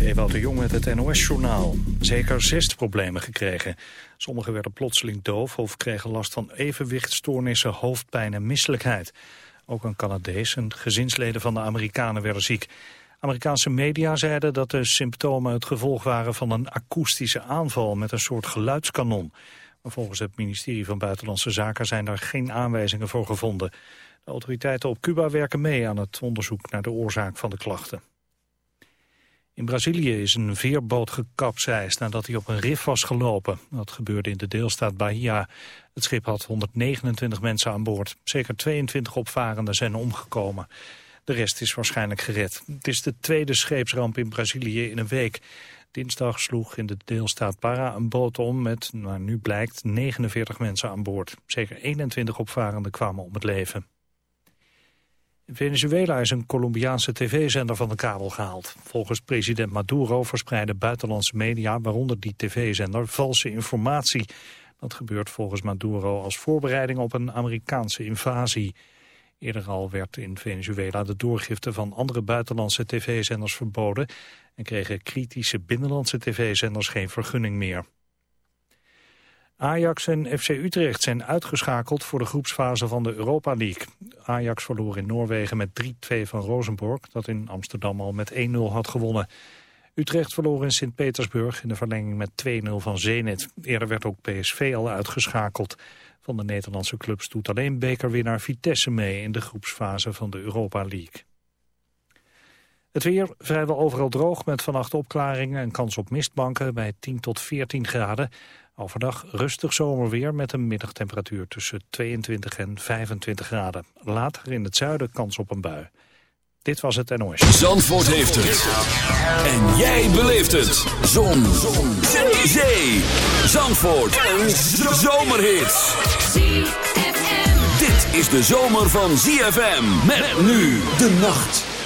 Ewout de Jong met het NOS-journaal. Zeker zes problemen gekregen. Sommigen werden plotseling doof of kregen last van evenwichtstoornissen, hoofdpijn en misselijkheid. Ook een Canadees en gezinsleden van de Amerikanen werden ziek. Amerikaanse media zeiden dat de symptomen het gevolg waren van een akoestische aanval met een soort geluidskanon. Maar volgens het ministerie van Buitenlandse Zaken zijn daar geen aanwijzingen voor gevonden. De autoriteiten op Cuba werken mee aan het onderzoek naar de oorzaak van de klachten. In Brazilië is een veerboot gekapseist nadat hij op een rif was gelopen. Dat gebeurde in de deelstaat Bahia. Het schip had 129 mensen aan boord. Zeker 22 opvarenden zijn omgekomen. De rest is waarschijnlijk gered. Het is de tweede scheepsramp in Brazilië in een week. Dinsdag sloeg in de deelstaat Para een boot om met, naar nu blijkt, 49 mensen aan boord. Zeker 21 opvarenden kwamen om het leven. Venezuela is een Colombiaanse tv-zender van de kabel gehaald. Volgens president Maduro verspreiden buitenlandse media, waaronder die tv-zender, valse informatie. Dat gebeurt volgens Maduro als voorbereiding op een Amerikaanse invasie. Eerder al werd in Venezuela de doorgifte van andere buitenlandse tv-zenders verboden... en kregen kritische binnenlandse tv-zenders geen vergunning meer. Ajax en FC Utrecht zijn uitgeschakeld voor de groepsfase van de Europa League. Ajax verloor in Noorwegen met 3-2 van Rosenborg, dat in Amsterdam al met 1-0 had gewonnen. Utrecht verloor in Sint-Petersburg in de verlenging met 2-0 van Zenit. Eerder werd ook PSV al uitgeschakeld. Van de Nederlandse clubs doet alleen bekerwinnaar Vitesse mee in de groepsfase van de Europa League. Het weer vrijwel overal droog met vannacht opklaringen en kans op mistbanken bij 10 tot 14 graden. Overdag rustig zomerweer met een middagtemperatuur tussen 22 en 25 graden. Later in het zuiden kans op een bui. Dit was het NOS. Zandvoort heeft het. En jij beleeft het. Zon. Zon. Zee. Zandvoort. Een zomerhit. Dit is de zomer van ZFM. Met nu de nacht.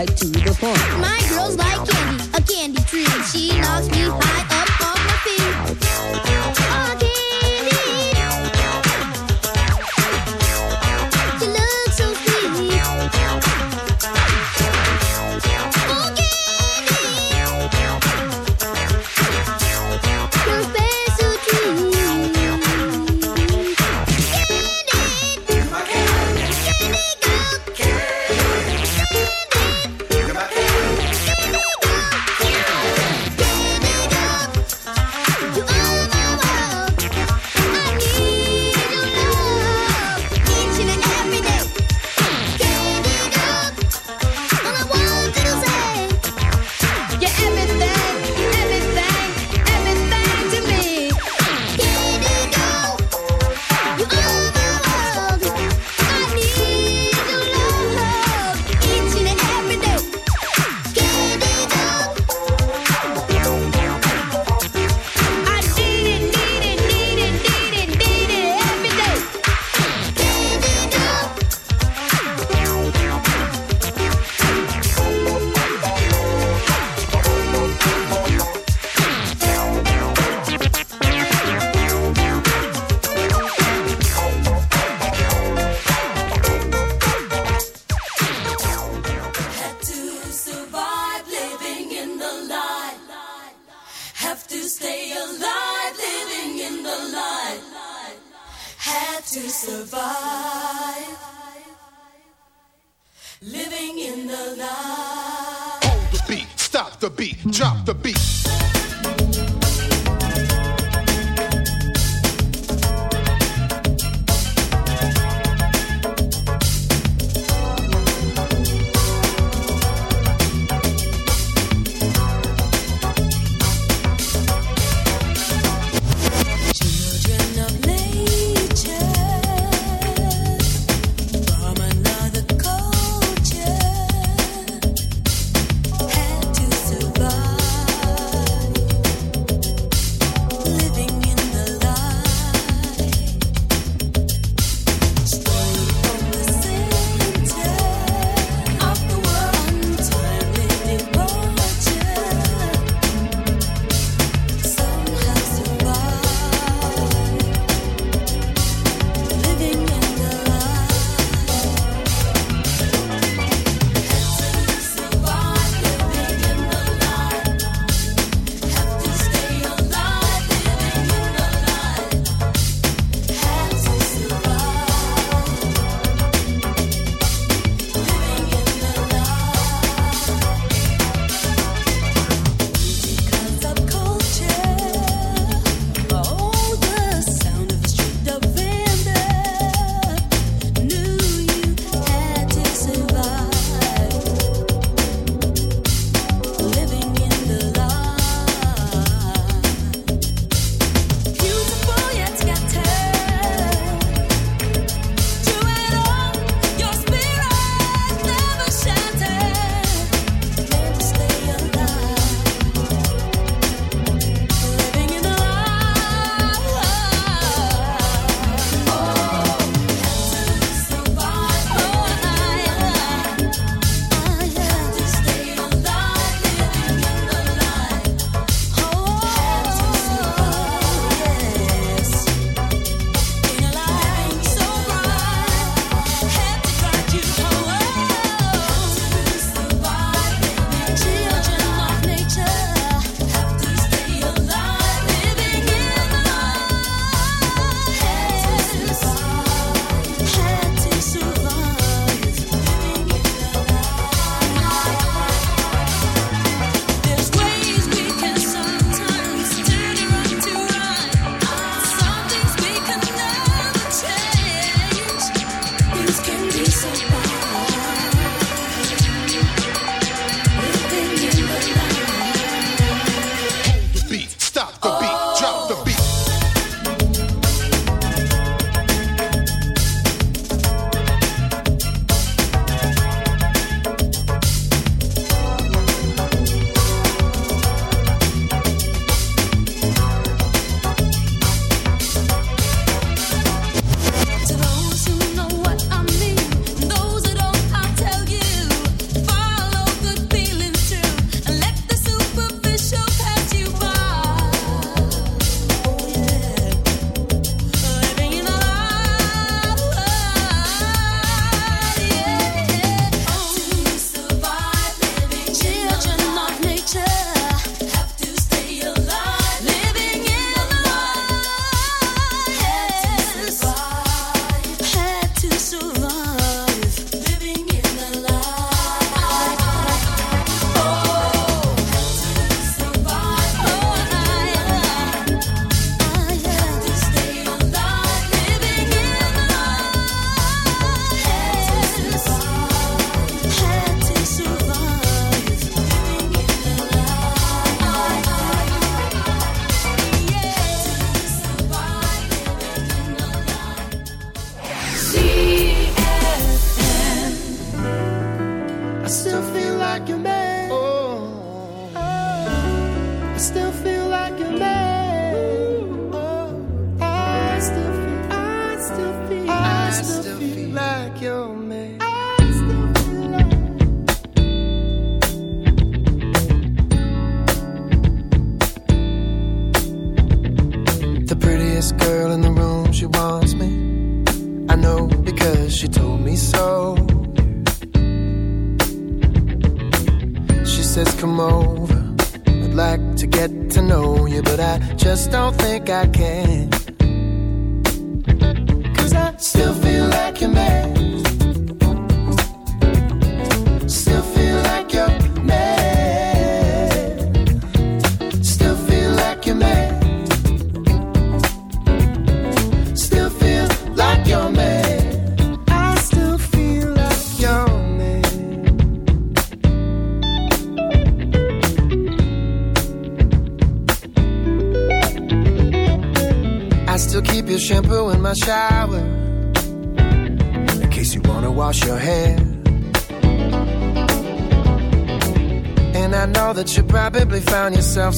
like to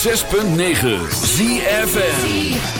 106.9 ZFN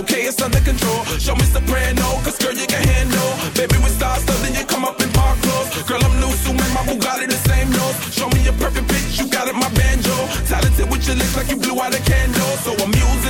okay, it's under control. Show me soprano, cause girl, you can handle. Baby, we start stuff, then you come up in park clothes. Girl, I'm loose, so my Bugatti the same nose. Show me your perfect pitch, you got it, my banjo. Talented with your lips like you blew out a candle. So I'm using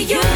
you.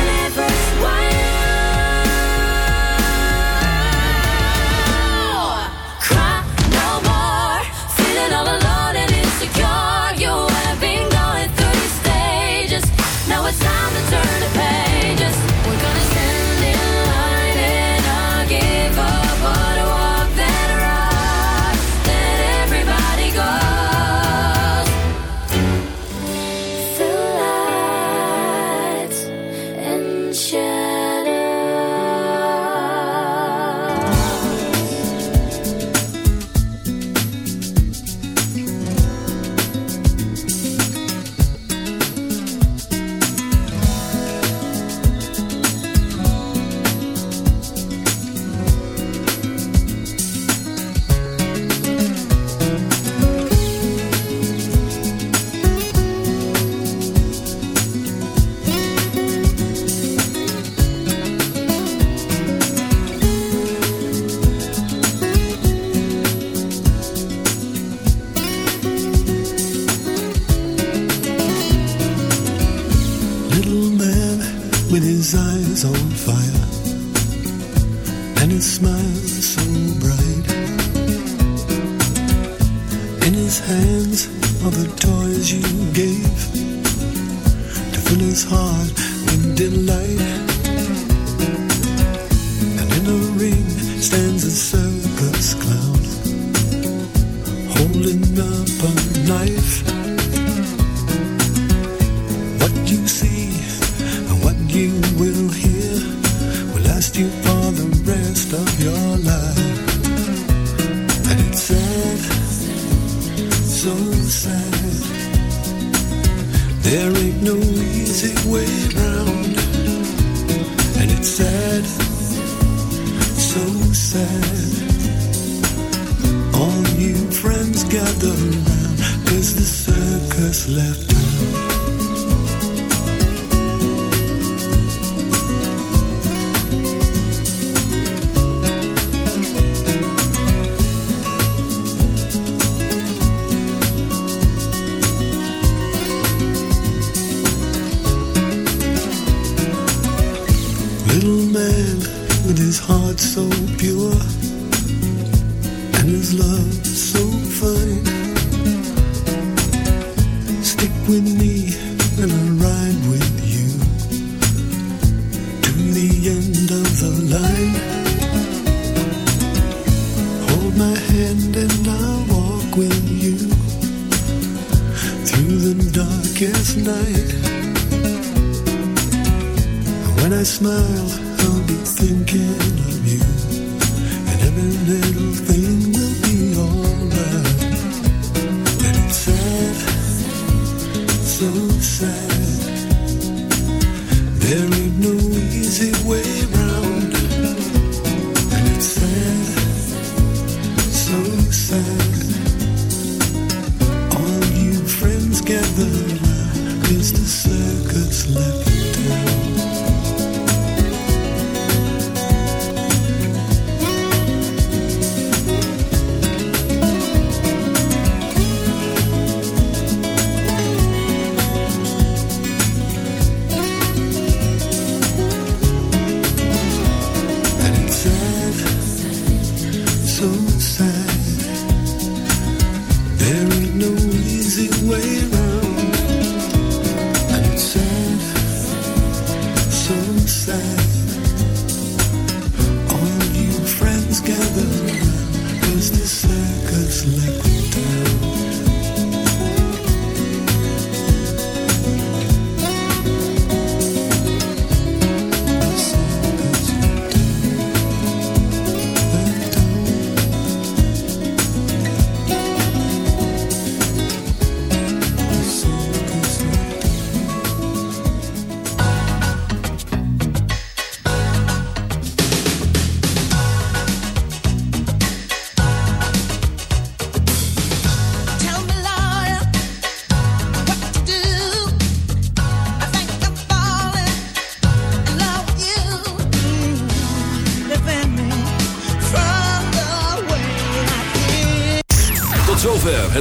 In his hands are the toys you gave to fill his heart with delight. And in a ring stands a circus clown holding up a knife. There ain't no easy way